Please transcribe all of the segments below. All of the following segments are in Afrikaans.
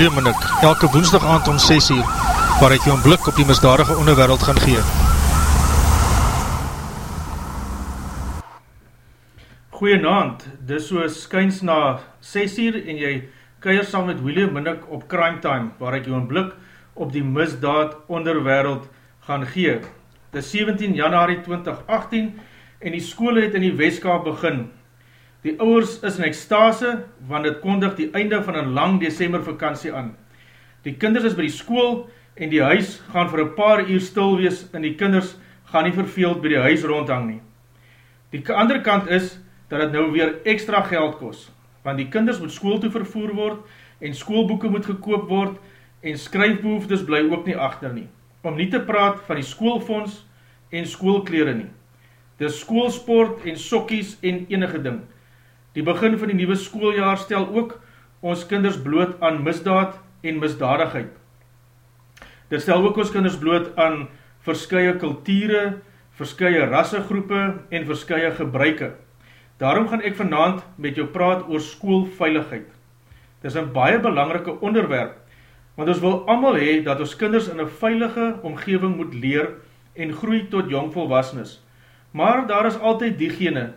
William en ek, elke woensdag aand om 6 uur, waar ek jou een blik op die misdadige onderwereld gaan gee. Goeienaand, dis so skyns na 6 uur en jy keier saam met William ek op Crime Time, waar ek jou een blik op die misdaad onderwereld gaan gee. Dis 17 januari 2018 en die skole het in die Westkaap begin, Die ouwers is in ekstase, want het kondig die einde van een lang december vakantie aan. Die kinders is by die school en die huis gaan vir een paar uur stil wees en die kinders gaan nie verveeld by die huis rondhang nie. Die andere kant is, dat het nou weer extra geld kost, want die kinders moet school toe vervoer word en schoolboeken moet gekoop word en skryfbehoeftes bly ook nie achter nie. Om nie te praat van die schoolfonds en schoolkleren nie. Dis schoolsport en sokkies en enige ding. Die begin van die nieuwe schooljaar stel ook ons kinders bloot aan misdaad en misdadigheid. Dit stel ook ons kinders bloot aan verskye kulture, verskye rassegroepe en verskye gebruike. Daarom gaan ek vanavond met jou praat oor schoolveiligheid. Dit is een baie belangrike onderwerp, want ons wil allemaal hee dat ons kinders in een veilige omgeving moet leer en groei tot jongvolwasnes. Maar daar is altyd diegene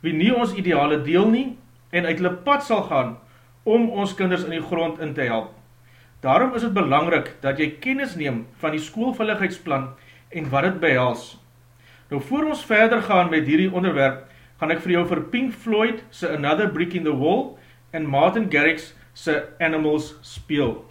wie nie ons ideale deel nie en uit hulle pad sal gaan om ons kinders in die grond in te help. Daarom is het belangrik dat jy kennis neem van die schoolvulligheidsplan en wat het behels. Nou voor ons verder gaan met hierdie onderwerp, gaan ek vir jou vir Pink Floyd se Another Brick in the Wall en Martin Garrix se Animals speel.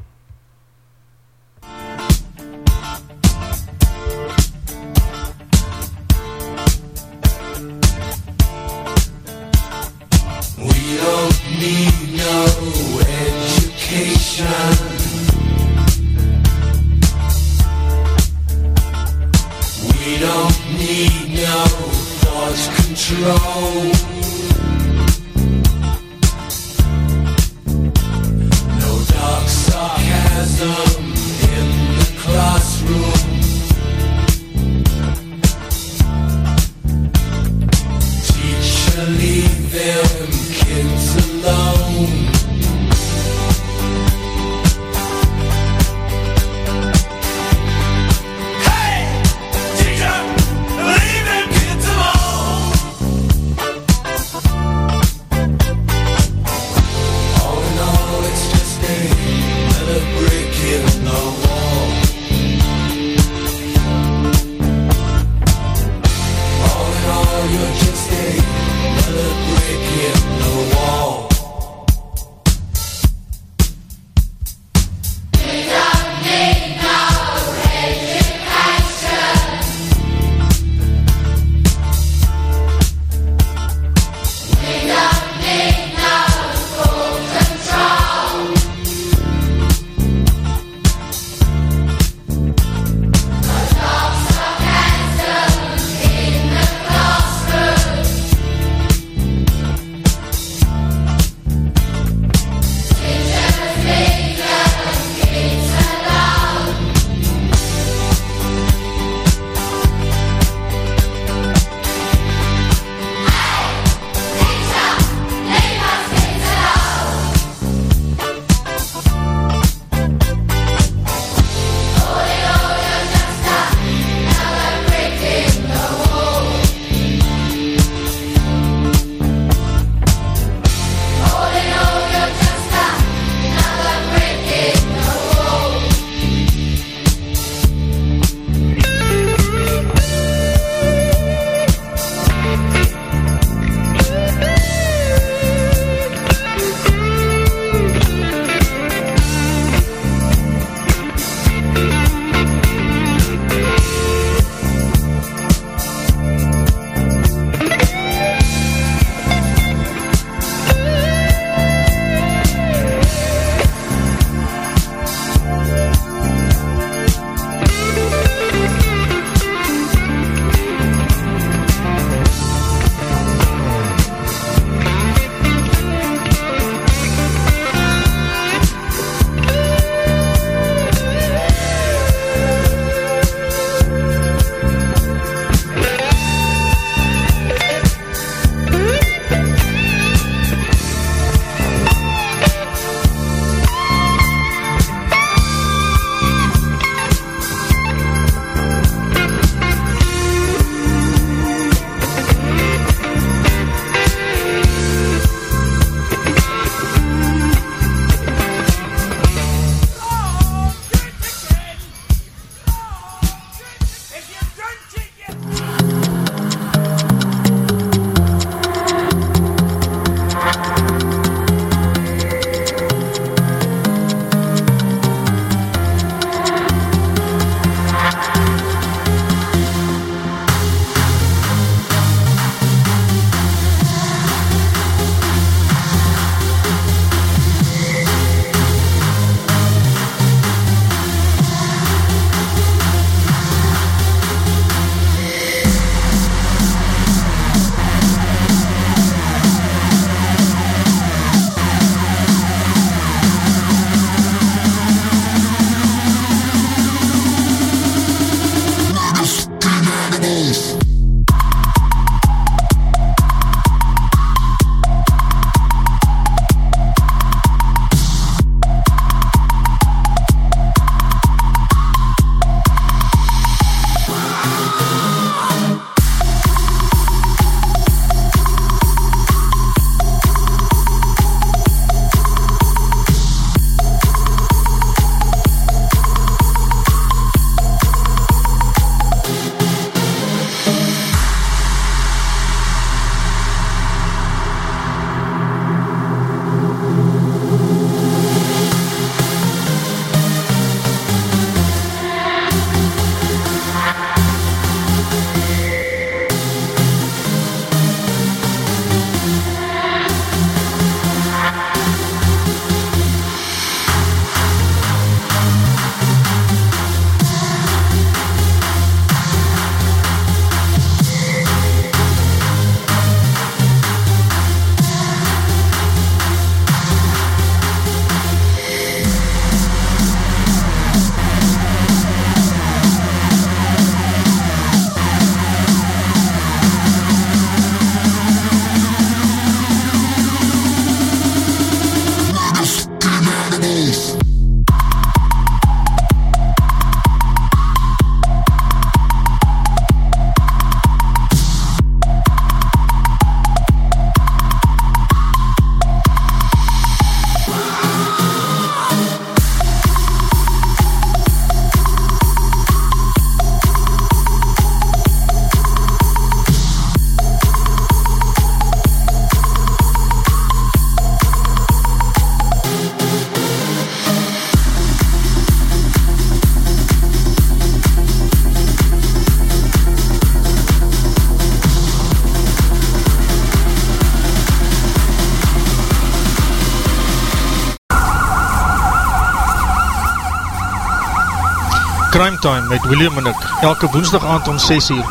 Crime Time met William Minnick, elke woensdag aand om 6 uur,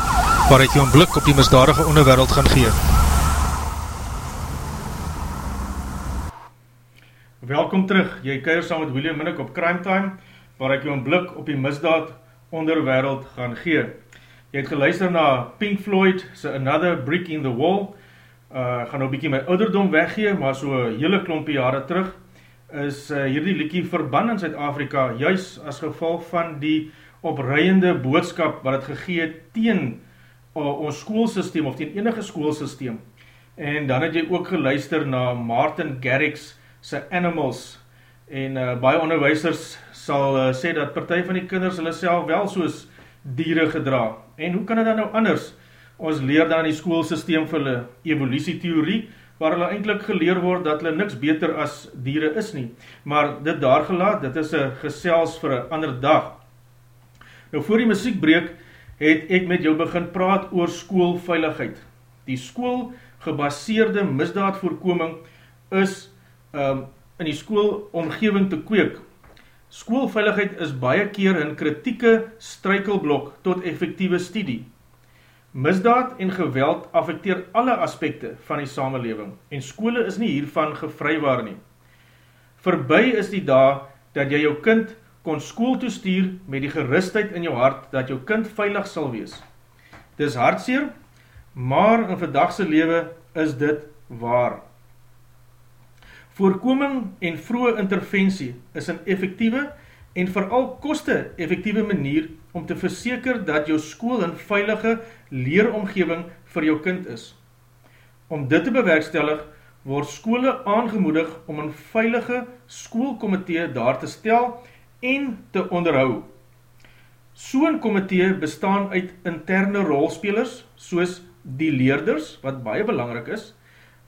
waar ek jou een blik op die misdadige onderwereld gaan gee. Welkom terug, jy keir saam met William Minnick op Crime Time, waar ek jou een blik op die misdaad onderwereld gaan gee. Jy het geluister na Pink Floyd, sy Another Brick in the Wall, uh, gaan nou bykie my ouderdom weggee, maar so hele klompie jare terug, is uh, hierdie liekie verban in Zuid-Afrika, juis as geval van die opruiende boodskap wat het gegee teen uh, ons schoolsysteem, of teen enige schoolsysteem. En dan het jy ook geluister na Martin Garrix sy Animals, en uh, baie onderwijsers sal uh, sê dat partij van die kinders hulle self wel soos dieren gedra. En hoe kan het dan nou anders? Ons leer dan in die schoolsysteem vir hulle evolutietheorie, waar hulle eindelijk geleer word dat hulle niks beter as dieren is nie. Maar dit daar gelaat, dit is een gesels vir een ander dag. Nou voor die muziek breek, het ek met jou begin praat oor schoolveiligheid. Die school gebaseerde misdaadvoorkoming is um, in die schoolomgeving te kweek. Schoolveiligheid is baie keer een kritieke strykelblok tot effectieve studie. Misdaad en geweld affecteer alle aspekte van die samenleving en skole is nie hiervan gevrywaar nie. Verby is die dag dat jy jou kind kon school toestuur met die gerustheid in jou hart dat jou kind veilig sal wees. Dis hartseer, maar in verdagse lewe is dit waar. Voorkoming en vroege interventie is een effectieve en vooral koste effectieve manier om te verseker dat jou school een veilige leeromgeving vir jou kind is. Om dit te bewerkstellig, word skole aangemoedig om een veilige schoolkomitee daar te stel en te onderhou. So'n komitee bestaan uit interne rolspelers, soos die leerders, wat baie belangrik is,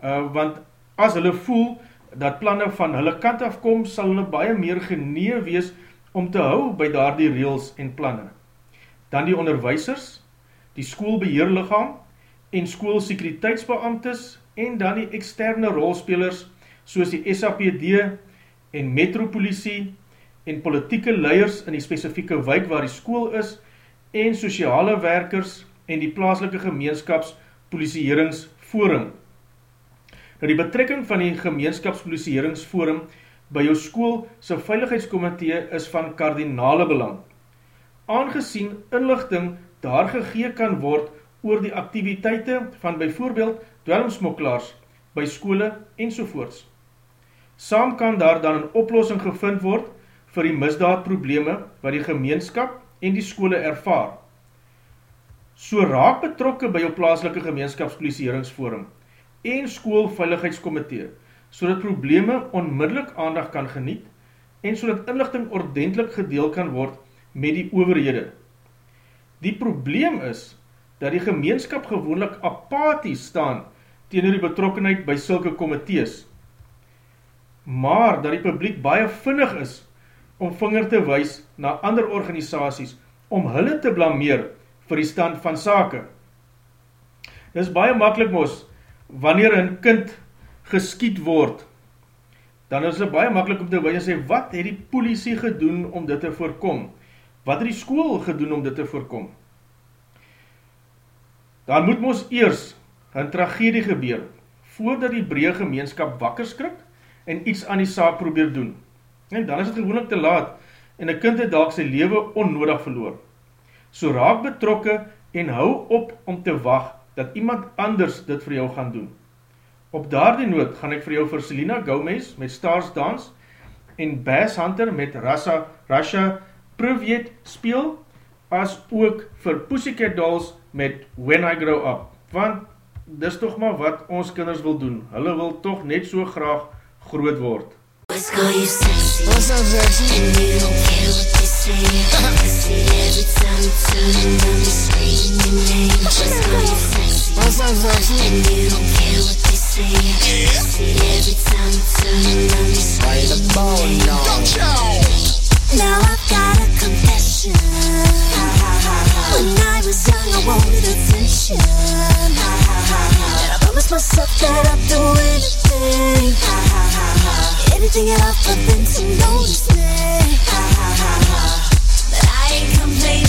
uh, want as hulle voel dat planne van hulle kant afkom, sal hulle baie meer genee wees om te hou by daar die reels en planne. Dan die onderwijsers, die schoolbeheerlichaam en schoolsekuriteitsbeamtes en dan die externe rolspelers soos die SAPD en metropolisie en politieke leiers in die specifieke wijk waar die school is en sociale werkers en die plaaslike gemeenskapspolisieringsforum. Nou die betrekking van die gemeenskapspolisieringsforum by jou school sy veiligheidskomitee is van kardinale belang. Aangezien inlichting daar gegee kan word oor die activiteite van bijvoorbeeld dwelmsmoklaars by skole en sovoorts. Saam kan daar dan een oplossing gevind word vir die misdaadprobleme wat die gemeenskap en die skole ervaar. So raak betrokke by jou plaaslike gemeenskapspolisieringsforum en schoolveiligheidskomitee so dat probleme onmiddellik aandag kan geniet en so dat inlichting ordentlik gedeel kan word met die overhede. Die probleem is dat die gemeenskap gewoonlik apathies staan teenoor die betrokkenheid by sulke komitees, maar dat die publiek baie vinnig is om vinger te wys na ander organisaties om hulle te blameer vir die stand van sake. Dit is baie makkelijk mos, wanneer een kind geskiet word, dan is het baie makkelijk om te wees en sê, wat het die politie gedoen om dit te voorkom? Wat het die school gedoen om dit te voorkom? Dan moet ons eers een tragedie gebeur, voordat die breë gemeenskap wakker skrik en iets aan die saak probeer doen. En dan is het gewoonlik te laat en een kind het dalk sy leven onnodig verloor. So raak betrokke en hou op om te wacht dat iemand anders dit vir jou gaan doen. Op daardie noot gaan ek vir jou vir Selena Gomez met Stars Dance en Bass Hunter met Rasa, Rasha Privet speel, as ook vir Pussycat Dolls met When I Grow Up. Want dis toch maar wat ons kinders wil doen. Hulle wil toch net so graag groot word. What's up, sexy? And you don't care what they say Every time you turn around, you scream your name What's up, sexy? And you don't care what they say say yeah. Every time you turn around, you say the bone now. Now I've got a confession. When I was young, I wanted attention. And I promised myself that I'd do anything. Anything at all for them to notice me. But I ain't coming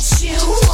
Light up the moon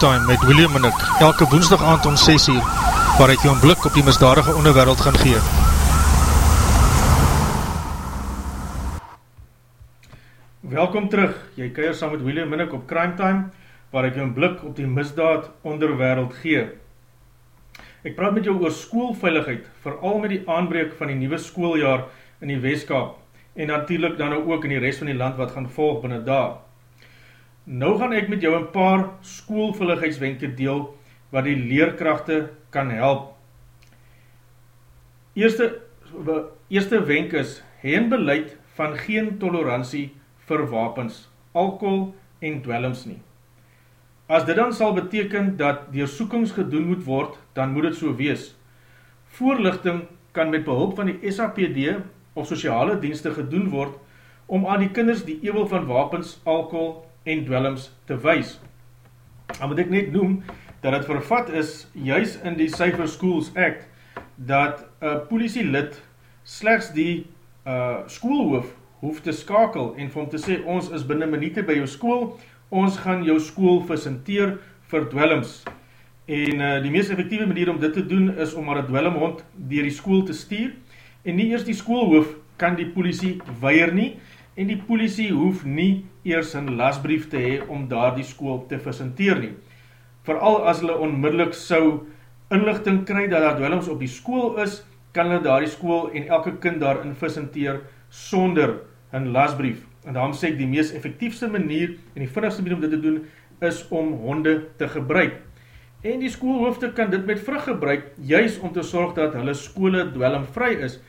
Crime Time met William en ek, elke woensdag aand om 6 uur, waar ek jou een blik op die misdadige onderwereld gaan gee. Welkom terug, jy keier saam met William Minnick op Crime Time, waar ek jou een blik op die misdaad onderwereld gee. Ek praat met jou oor schoolveiligheid, vooral met die aanbreek van die nieuwe schooljaar in die Westkaap, en natuurlijk dan ook in die rest van die land wat gaan volg binnen daar. Nou gaan ek met jou een paar schoolveiligheidswenke deel, wat die leerkrachte kan help. Eerste, eerste wenk is, heen beleid van geen tolerantie vir wapens, alcohol en dwellings nie. As dit dan sal beteken dat deursoekings gedoen moet word, dan moet dit so wees. Voorlichting kan met behulp van die SAPD of sociale dienste gedoen word, om aan die kinders die ewel van wapens, alcohol en dwellings te wys. Dan moet ek net noem, dat het vervat is, juis in die Cypher Schools Act, dat een politielid slechts die uh, schoolhoof hoef te skakel en vir hom te sê, ons is binnen minute by jou school, ons gaan jou school versenteer vir dwellings. En uh, die meest effectieve manier om dit te doen is om maar een dwellinghond dier die school te stuur en nie eers die schoolhoof kan die politie weier nie en die politie hoef nie eers een lasbrief te hee om daar die school te versenteer nie. Vooral as hulle onmiddellik sou inlichting kry dat daar dwellings op die school is, kan hulle daar die school en elke kind daarin versenteer sonder een lasbrief. En daarom sê ek die meest effectiefste manier en die vinnigste manier om dit te doen is om honde te gebruik. En die schoolhoofde kan dit met vrug gebruik, juist om te sorg dat hulle skole dwellingvry is.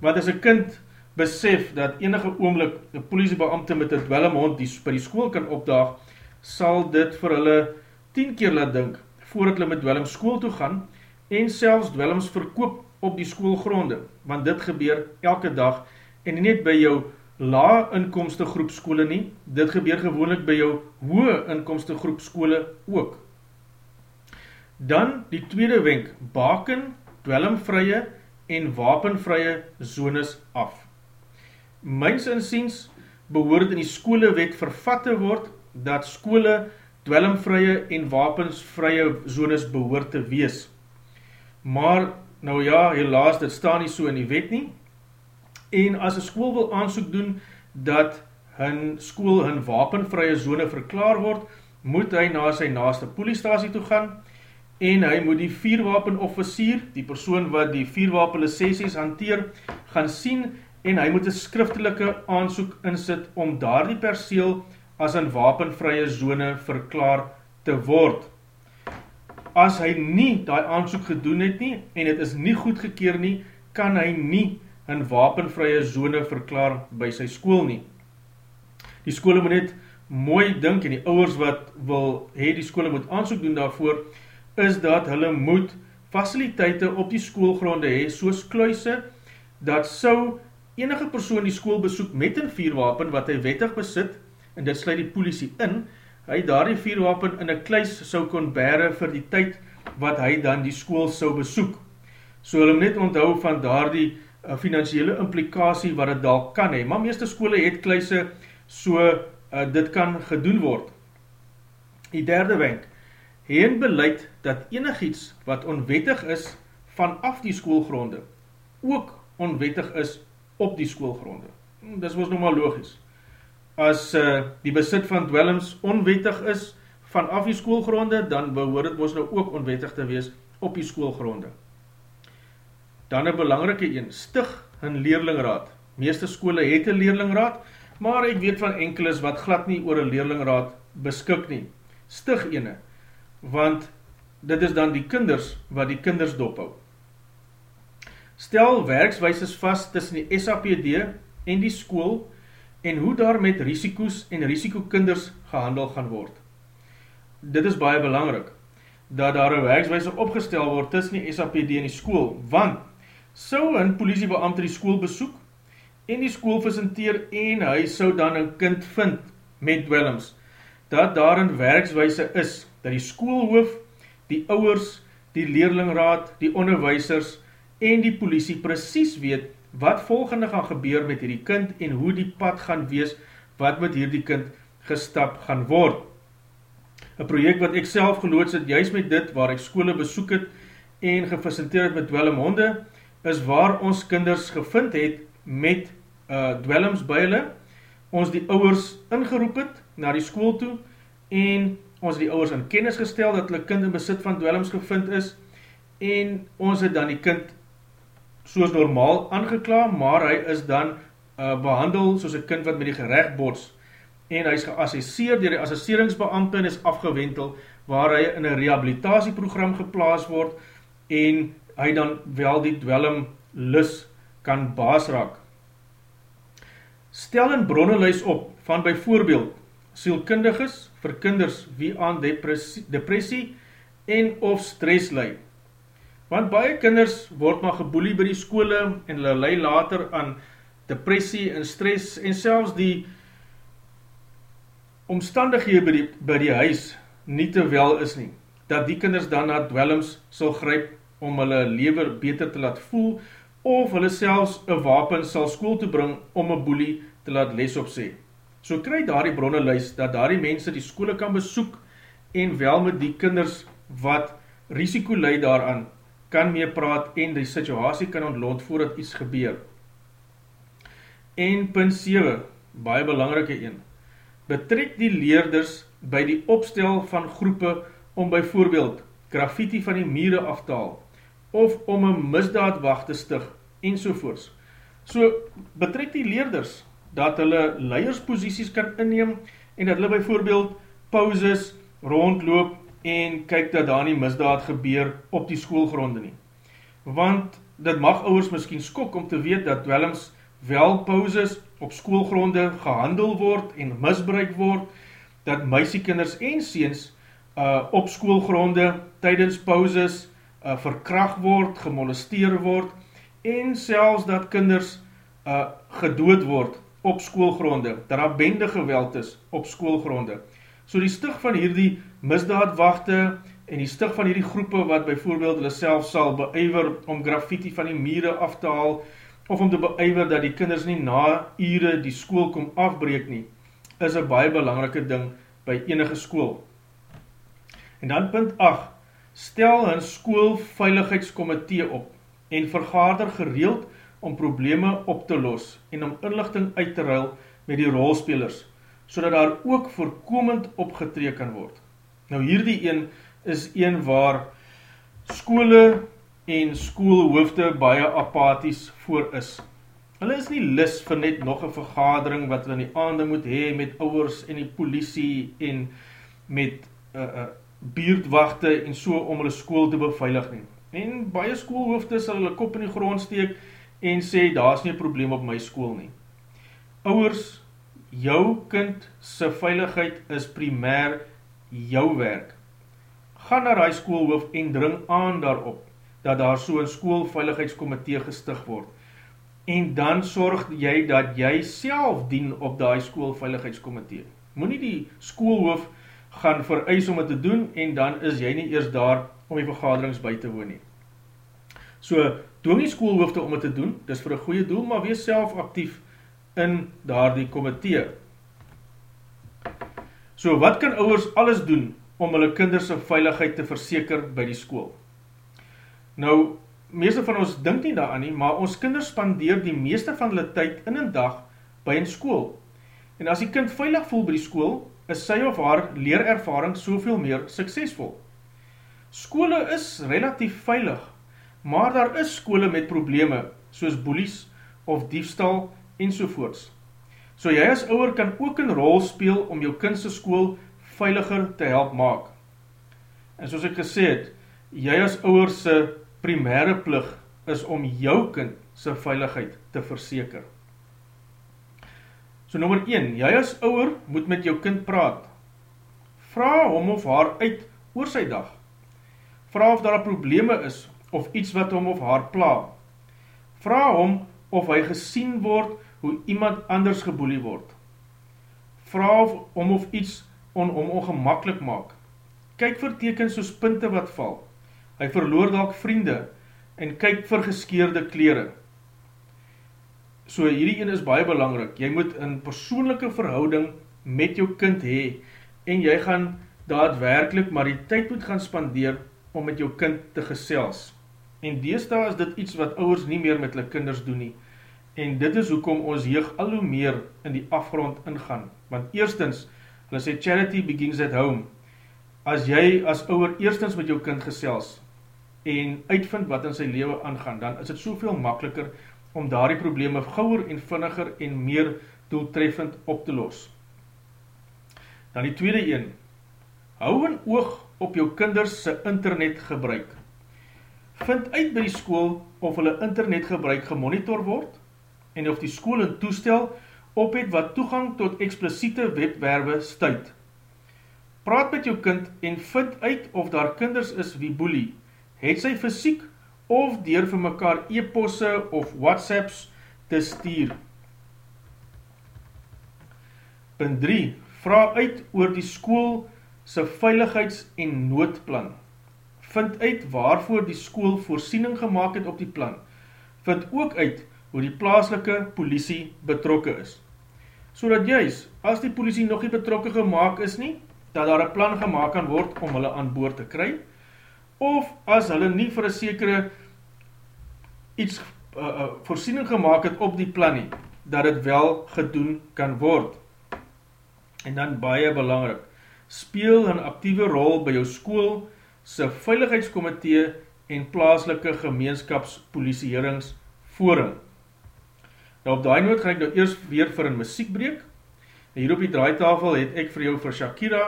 Want as een kind besef dat enige oomlik een politiebeamte met een dwellinghond die by die school kan opdaag, sal dit vir hulle 10 keer laat dink, voordat hulle met dwelling school toe gaan, en selfs dwellings verkoop op die schoolgronde, want dit gebeur elke dag, en net by jou lae inkomste groep skole nie, dit gebeur gewoonlik by jou hoë inkomste groep skole ook. Dan die tweede wenk, baken, dwellingvrye en wapenvrye zones af. Myns insiens behoort in die skolewet vervat te word dat skole dwellingvrye en wapensvrye zones behoort te wees. Maar, nou ja, helaas, dit staan nie so in die wet nie, En as een school wil aansoek doen dat hun school hun wapenvrye zone verklaar word, moet hy na sy naaste poliestasie toe gaan en hy moet die vierwapenofficier, die persoon wat die vierwapen sessies hanteer, gaan sien en hy moet een skriftelike aansoek insit om daar die perseel as een wapenvrye zone verklaar te word. As hy nie die aansoek gedoen het nie en het is nie goedgekeer nie, kan hy nie een wapenvrye zone verklaar by sy school nie. Die skole moet net mooi dink en die ouwers wat wil hee die skole moet aansoek doen daarvoor, is dat hulle moet faciliteite op die skoolgronde hee, soos kluise, dat sou enige persoon die skool besoek met een vierwapen wat hy wettig besit, en dit sluit die politie in, hy daar die vierwapen in een kluis sou kon bere vir die tyd wat hy dan die skool sou besoek. So hulle net onthou van daar die uh, financiële implikatie wat het daar kan hee, maar meeste skole het kluise so uh, dit kan gedoen word. Die derde wenk, heen beleid dat enig iets wat onwettig is vanaf die skoolgronde, ook onwettig is op die skoolgronde. Hm, dis was nou maar logisch. As uh, die besit van dwellings onwettig is vanaf die skoolgronde, dan behoor het ons nou ook onwettig te wees op die skoolgronde. Dan een belangrike een, stig een leerlingraad. Meeste skole het een leerlingraad, maar ek weet van enkeles wat glad nie oor een leerlingraad beskik nie. Stig ene, want dit is dan die kinders wat die kinders dophou. Stel werkswijses vast tussen die SAPD en die school en hoe daar met risikoes en risikokinders gehandel gaan word. Dit is baie belangrik, dat daar een werkswijse opgestel word tussen die SAPD en die school, want sou een politiebeamte die school besoek en die school presenteer en hy sou dan een kind vind met dwellings, dat daar een werkswijse is, dat die schoolhoof, die ouwers, die leerlingraad, die onderwijsers en die politie precies weet wat volgende gaan gebeur met hierdie kind en hoe die pad gaan wees wat met hierdie kind gestap gaan word. Een project wat ek self geloods het, juist met dit, waar ek skole besoek het en gefacenteer het met dwellum honde, is waar ons kinders gevind het met uh, dwellings by hulle, ons die ouwers ingeroep het na die school toe, en ons die ouwers in kennis gestel dat hulle kind in besit van dwellings gevind is, en ons het dan die kind soos normaal aangekla, maar hy is dan uh, behandel soos een kind wat met die gerecht bots, en hy is geassesseer dier die assesseringsbeamte en is afgewentel, waar hy in een rehabilitatieprogram geplaas word, en hy dan wel die dwellum lus kan baas raak. Stel een bronnenlijs op van bijvoorbeeld sielkundiges vir kinders wie aan depressie, depressie en of stress leid. Want baie kinders word maar geboelie by die skole en hulle leid later aan depressie en stress en selfs die omstandighede by die, by die huis nie te wel is nie. Dat die kinders dan na dwellings sal gryp om hulle lever beter te laat voel of hulle selfs een wapen sal school te bring om een boelie te laat les op sê. So kry daar die bronne luis, dat daar die mense die skole kan besoek en wel met die kinders wat risiko leid daaraan, kan mee praat en die situasie kan ontlont voordat iets gebeur. En punt 7, baie belangrike een, betrek die leerders by die opstel van groepe om byvoorbeeld graffiti van die mure af te haal, of om een misdaadwacht te stig, en sovoorts. So, betrek die leerders, dat hulle leiersposities kan inneem, en dat hulle bijvoorbeeld pauses rondloop, en kyk dat daar nie misdaad gebeur op die schoolgronde nie. Want, dit mag ouwers miskien skok om te weet, dat dwellings wel pauses op schoolgronde gehandel word, en misbruik word, dat meisiekinders en seens uh, op schoolgronde, tydens pauses, uh, verkracht word, gemolesteer word, en selfs dat kinders uh, gedood word op schoolgronde, dat daar bende geweld is op schoolgronde. So die stig van hierdie misdaadwachte en die stig van hierdie groepe wat bijvoorbeeld hulle self sal beuiver om graffiti van die mure af te haal, of om te beuiver dat die kinders nie na ure die school kom afbreek nie, is een baie belangrike ding by enige school. En dan punt 8, stel een schoolveiligheidskomitee op en vergader gereeld om probleme op te los en om inlichting uit te ruil met die rolspelers, so daar ook voorkomend opgetree kan word. Nou hierdie een is een waar skole en skoolhoofde baie apathies voor is. Hulle is nie lis vir net nog een vergadering wat hulle in die aande moet hee met ouwers en die politie en met uh, uh, buurtwachte en so om hulle school te beveilig nie. En baie schoolhoofde sal hulle kop in die grond steek en sê, daar is nie probleem op my school nie. Ouwers, jou kind sy veiligheid is primair jou werk. Ga na die schoolhoof en dring aan daarop, dat daar so een schoolveiligheidskomitee gestig word. En dan sorg jy dat jy self dien op die schoolveiligheidskomitee. Moe nie die schoolhoof gaan vereis om het te doen en dan is jy nie eers daar om die vergaderings by te woon nie. So, doen die schoolhoofde om het te doen, dis vir een goeie doel, maar wees self actief in daar die komitee. So, wat kan ouwers alles doen om hulle kinderse veiligheid te verseker by die school? Nou, meeste van ons dink nie daaran nie, maar ons kinders spandeer die meeste van hulle tyd in een dag by een school. En as die kind veilig voel by die school, is sy of haar leerervaring soveel meer suksesvol. Skole is relatief veilig, maar daar is skole met probleme, soos boelies of diefstal en sovoorts. So jy as ouwer kan ook een rol speel om jou kindse school veiliger te help maak. En soos ek gesê het, jy as ouwer sy primaire plig is om jou kind sy veiligheid te verseker. So nummer 1, jy as ouwer moet met jou kind praat. Vraag hom of haar uit oor sy dag. Vraag of daar probleme is of iets wat hom of haar pla. Vraag hom of hy gesien word hoe iemand anders geboelie word. Vraag om of iets on hom ongemakkelijk maak. Kyk vir tekens soos pinte wat val. Hy verloor dalk vriende en kyk vir geskeerde kleren. So hierdie een is baie belangrik. Jy moet een persoonlijke verhouding met jou kind hee en jy gaan daadwerkelijk maar die tyd moet gaan spandeer om met jou kind te gesels. En deesdaal is dit iets wat ouwers nie meer met hulle kinders doen nie. En dit is hoekom ons jeug al hoe meer in die afgrond ingaan. Want eerstens, hulle sê charity begins at home. As jy as ouwer eerstens met jou kind gesels en uitvind wat in sy leven aangaan, dan is het soveel makkeliker om daar die probleme gauwer en vinniger en meer doeltreffend op te los. Dan die tweede een, hou een oog op jou kinders sy internet gebruik. Vind uit by die school of hulle internet gebruik gemonitor word, en of die school een toestel op het wat toegang tot expliciete webwerwe stuit. Praat met jou kind en vind uit of daar kinders is wie boelie, het sy fysiek of dier vir mekaar e-posse of whatsapps te stuur. Punt 3. Vraag uit oor die school sy veiligheids- en noodplan. Vind uit waarvoor die school voorsiening gemaakt het op die plan. Vind ook uit hoe die plaaslike politie betrokke is. So dat juist, as die politie nog nie betrokke gemaakt is nie, dat daar een plan gemaakt kan word om hulle aan boord te kry, of as hulle nie vir een sekere iets uh, uh, voorsiening gemaakt het op die plan nie, dat het wel gedoen kan word. En dan baie belangrik, speel een actieve rol by jou school, sy veiligheidskomitee en plaaslike gemeenskapspolisieeringsforum. Nou op die noot gaan ek nou eers weer vir een muziekbreek. En hier op die draaitafel het ek vir jou vir Shakira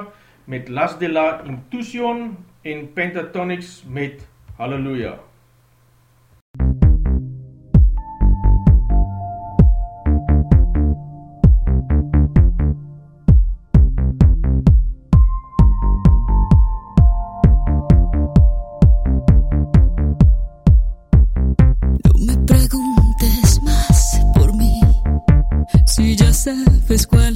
met Las de la Intuition en Pentatonics met Halleluja. Fais quoi?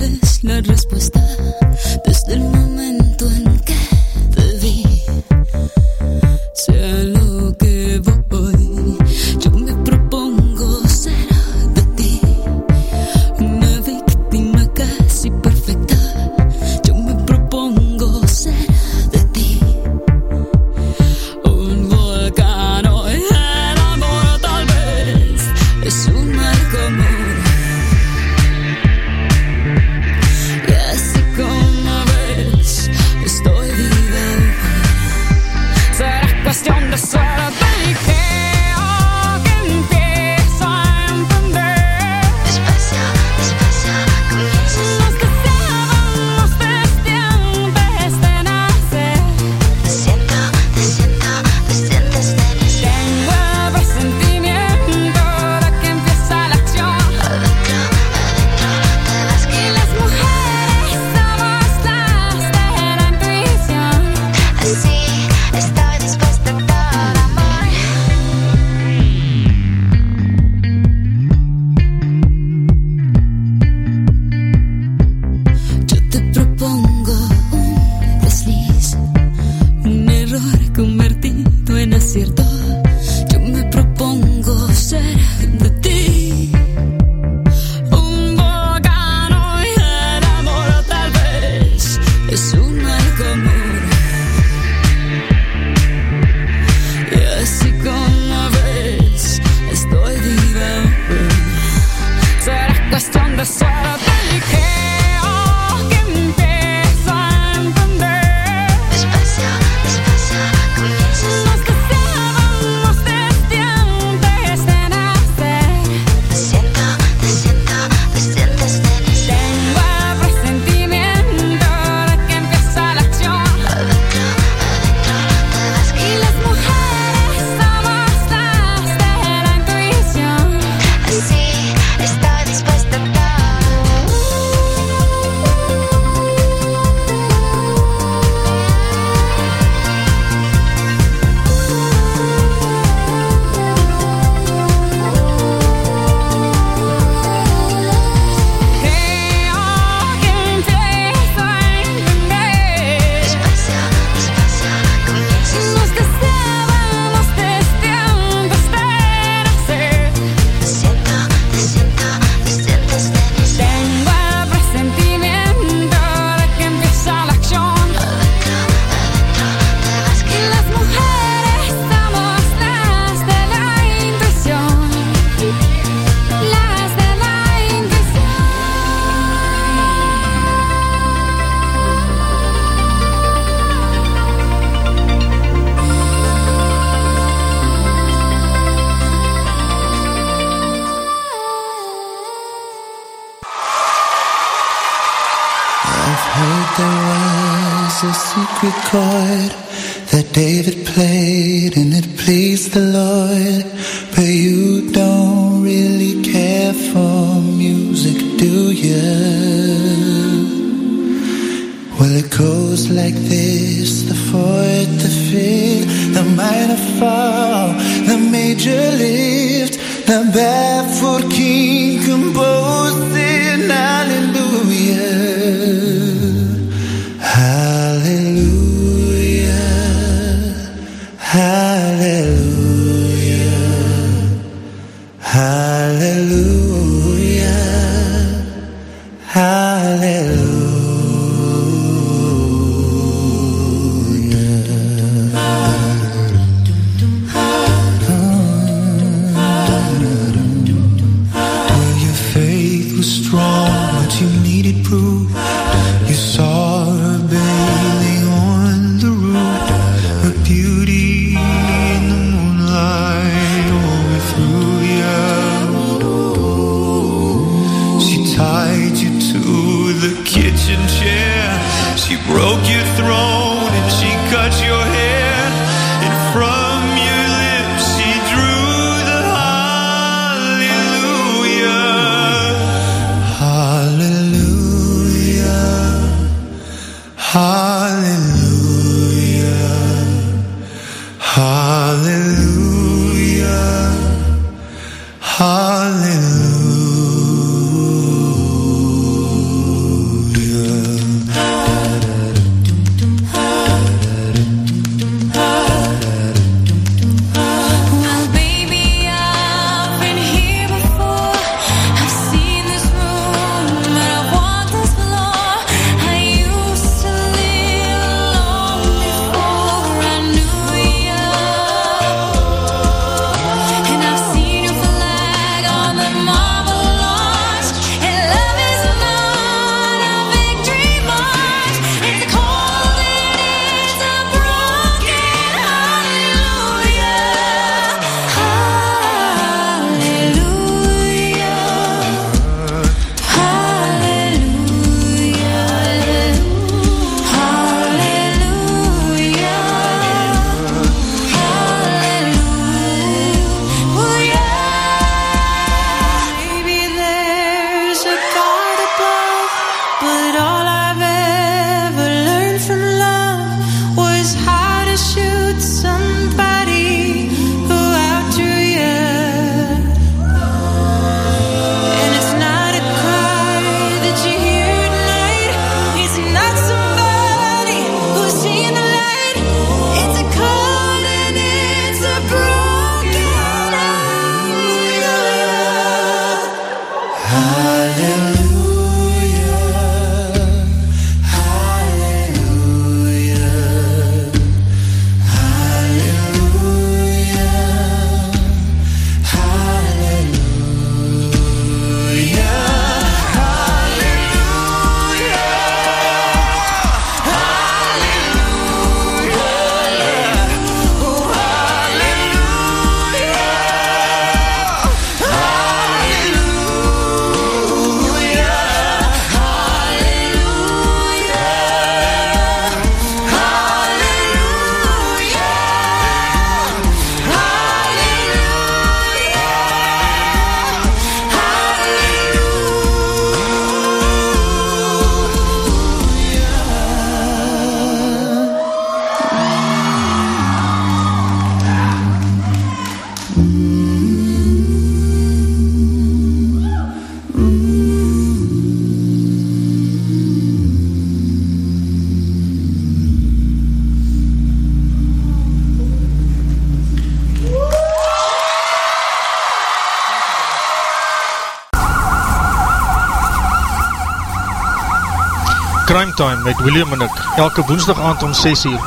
Primetime met William en ek, elke woensdag aand om 6 uur,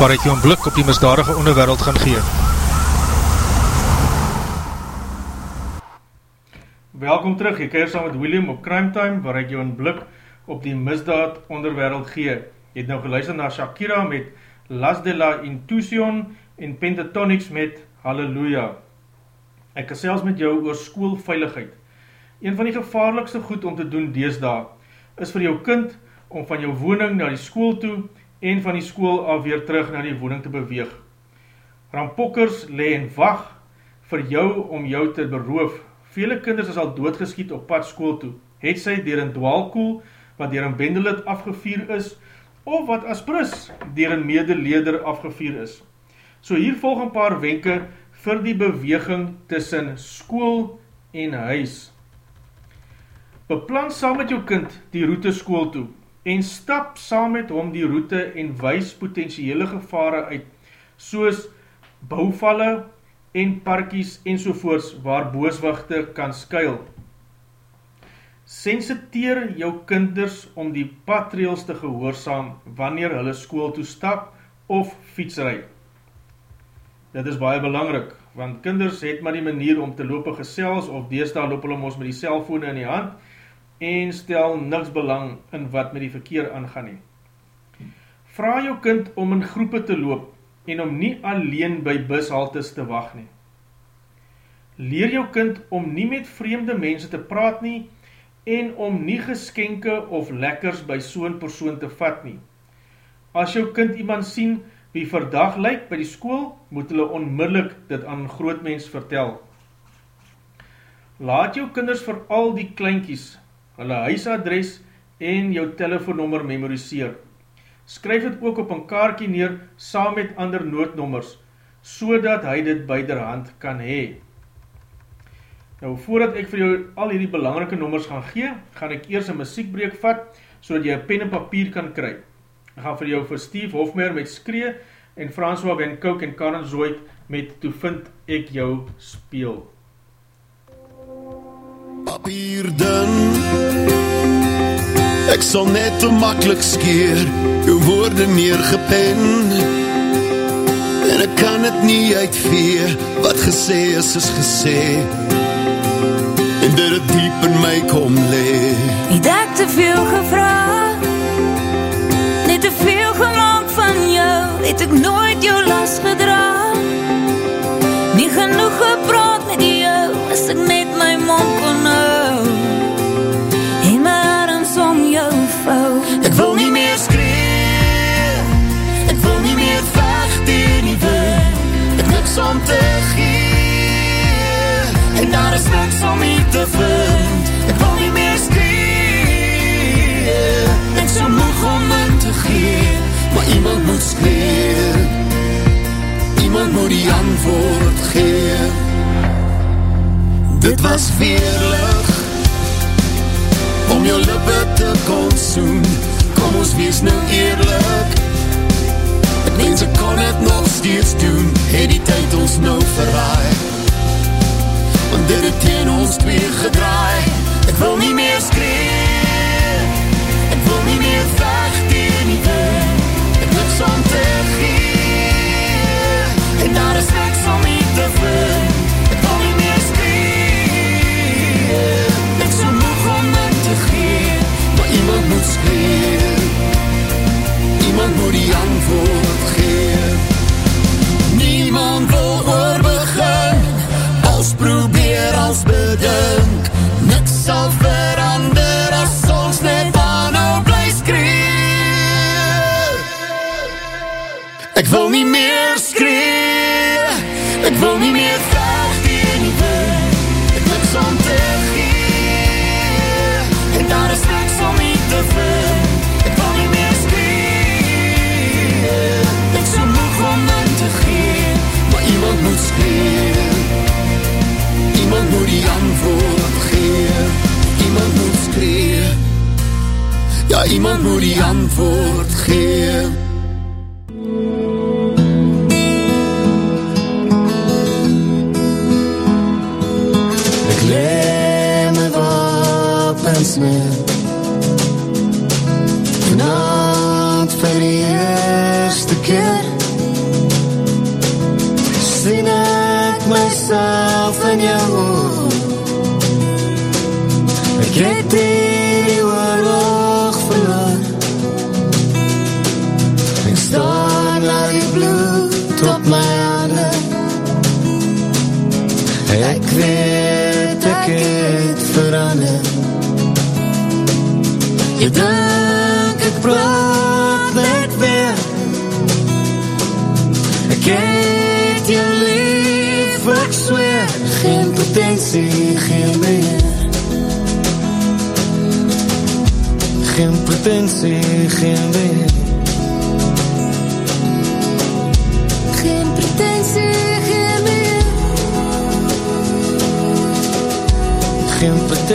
waar ek jou een blik op die misdadige onderwereld gaan gee. Welkom terug, jy keir saam met William op Primetime, waar ek jou een blik op die misdaad onderwereld gee. Jy het nou geluister na Shakira met Las de la Intuition en Pentatonics met Hallelujah. Ek gesels met jou oor skoolveiligheid. Een van die gevaarlikste goed om te doen deesdae is vir jou kind om van jou woning na die school toe en van die school af weer terug na die woning te beweeg. Rampokkers le en wacht vir jou om jou te beroof. Vele kinders is al doodgeskiet op pad school toe. Het sy dier een dwaalkoel wat dier een bendelid afgevier is, of wat as bris dier een medeleder afgevier is. So hier volg een paar wenke vir die beweging tussen school en huis. Beplan saam met jou kind die route school toe en stap saam met hom die route en wys potentiële gevare uit, soos bouwvalle en parkies en sovoorts waar booswachte kan skuil. Sensiteer jou kinders om die patrails te gehoorzaam wanneer hulle school toe stap of fietsrijd. Dit is baie belangrik, want kinders het maar die manier om te loop gesels, of deesdaal loop hulle ons met die cellfone in die hand, en stel niks belang in wat met die verkeer aangaan nie. Vraag jou kind om in groepe te loop, en om nie alleen by bushaltes te wacht nie. Leer jou kind om nie met vreemde mense te praat nie, en om nie geskenke of lekkers by so'n persoon te vat nie. As jou kind iemand sien, wie verdag lyk by die school, moet hulle onmiddellik dit aan groot mens vertel. Laat jou kinders vir al die kleinkies, hulle huisadres en jou telefoonnummer memoriseer. Skryf het ook op een kaartje neer saam met ander noodnommers, so dat hy dit beiderhand kan hee. Nou, voordat ek vir jou al hierdie belangrike nommers gaan gee, gaan ek eers een muziekbreek vat, so dat jy een pen en papier kan kry. Ek gaan vir jou vir Steve Hofmeer met Skree en François Van Kouk en Karen Zoid met Toe vind ek jou speel. Papier dun Ek sal net te makkelijk skeer Jou woorde neergepen En ek kan het nie uitvee Wat gesê is, is gesê En dit het diep in my kom le Het ek te veel gevraag te veel gemaakt van jou, het ek nooit jou las gedra. Nie genoeg gepraat met jou, as ek net my mond kon hou. Gee, maar iemand moet skree. Iemand moet die antwoord gee. Dit was veerlig, om jou lippe te kon soen, kom ons wees nou eerlik. Ek mens ek kon het nog steeds doen, het die tyd ons nou verraai. Want dit het teen ons twee gedraai, ek wil nie meer skree, daar is niks om nie te vind, ek wil nie meer skree, ek so moeg om in te gee, maar iemand moet skree, iemand moet die antwoord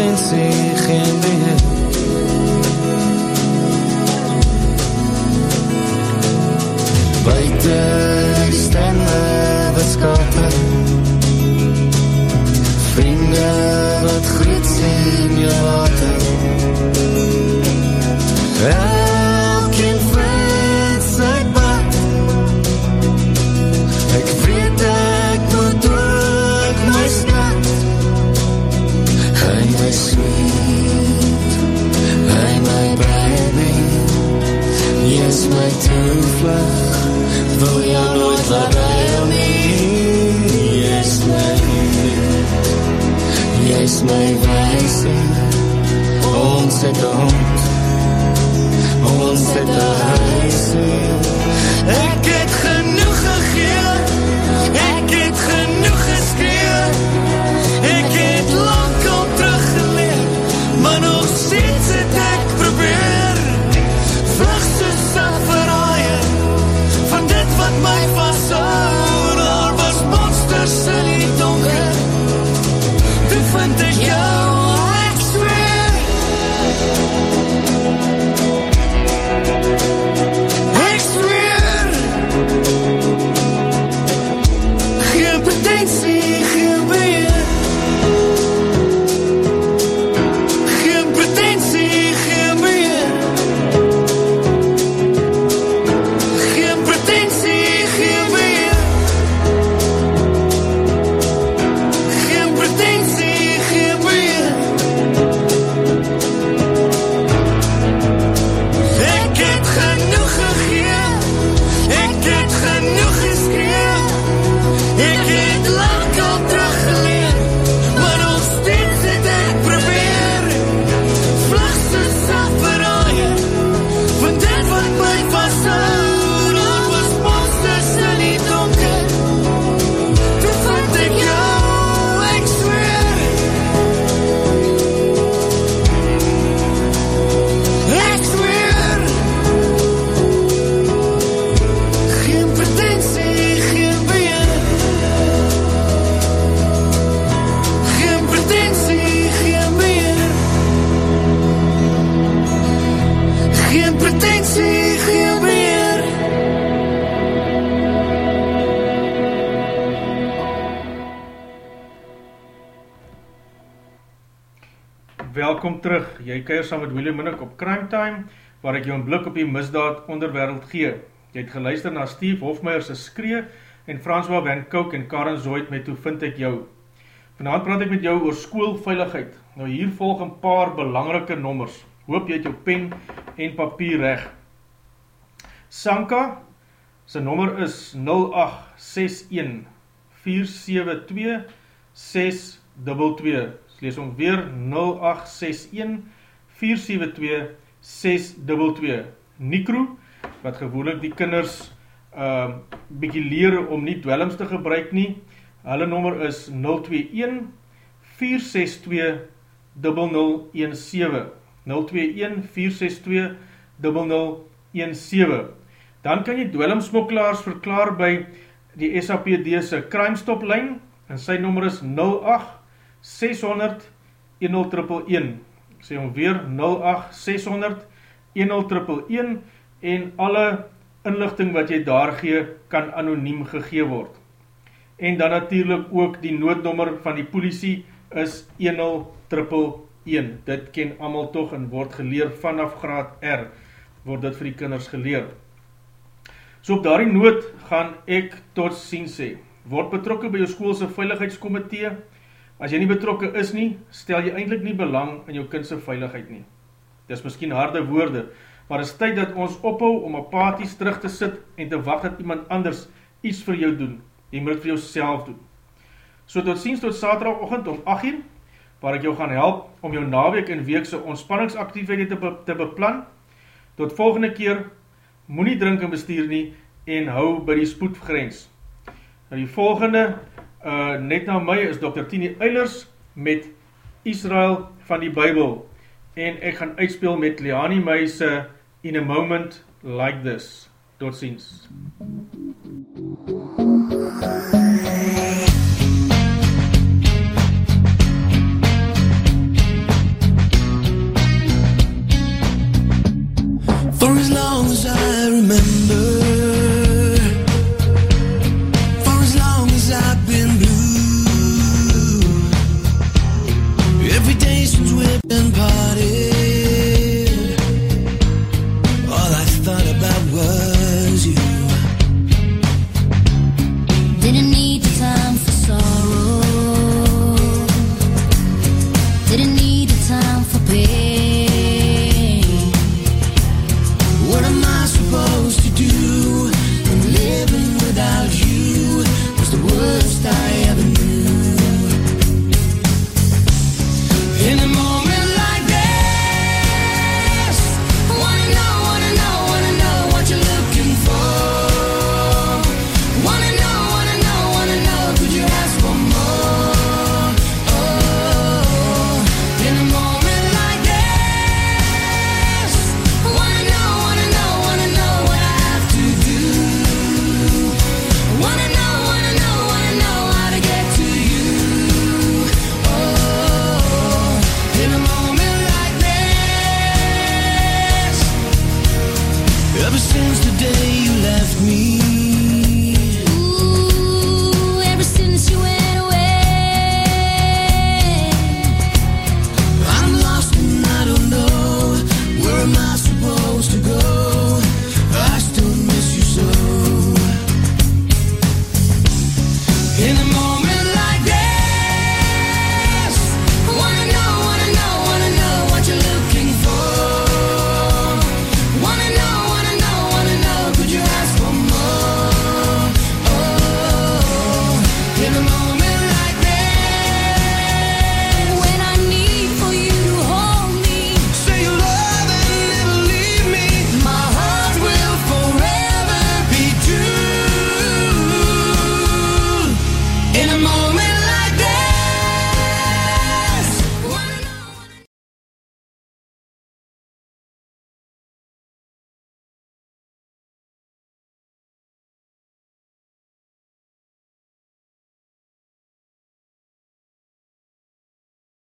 Geen potentie, geen weer Buiten die stemme wat skater Vriende wat groet sien jou Yes my toevlug Wil jou nooit laat huil nie Yes my lief Jy's my wijse Ons het een hond Ons keir saam met William Minnick op Crime Time, waar ek jou een blik op die misdaad onderwereld gee. Jy het geluister na Steve Hofmeyer se skree en François Van Kouk en Karen Zoid met Hoe vind ek jou. Vanavond praat ek met jou oor skoolveiligheid. Nou hier volg een paar belangrike nommers. Hoop jy het jou pen en papier reg. Sanka, sy nommer is 0861 472 622. Ek lees om weer 0861 472 622. Nikro, wat gewoonlik die kinders uh, bykie leer om nie dwellings te gebruik nie. Hulle nommer is 021 462 0017. 021 462 0017. Dan kan jy dwellingsmokkelaars verklaar by die SAPD se crime stop lyn en sy nommer is 08 600 10111. Sê om weer 08 600 10111 en alle inligting wat jy daar gee kan anoniem gegee word. En dan natuurlijk ook die noodnommer van die politie is 10111. Dit ken allemaal toch en word geleer vanaf graad R, word dit vir die kinders geleer. So op daarie nood gaan ek tot sien sê, word betrokke by jou schoolse veiligheidskomitee, As jy nie betrokke is nie, stel jy eindelijk nie belang in jou kindse veiligheid nie. Dis miskien harde woorde, maar is tyd dat ons ophou om apathies terug te sit en te wacht dat iemand anders iets vir jou doen. Jy moet het vir jouself doen. So tot ziens tot saterdagochtend om 8 uur, waar ek jou gaan help om jou naweek en weekse ontspanningsaktiviteit te, be te beplan. Tot volgende keer, moet nie drink en bestuur nie en hou by die spoedgrens. Nou die volgende Uh, net na my is Dr. Tini Eilers met Israel van die Bijbel en ek gaan uitspeel met Leani Meise In a Moment Like This. Tot ziens. For as long as I remember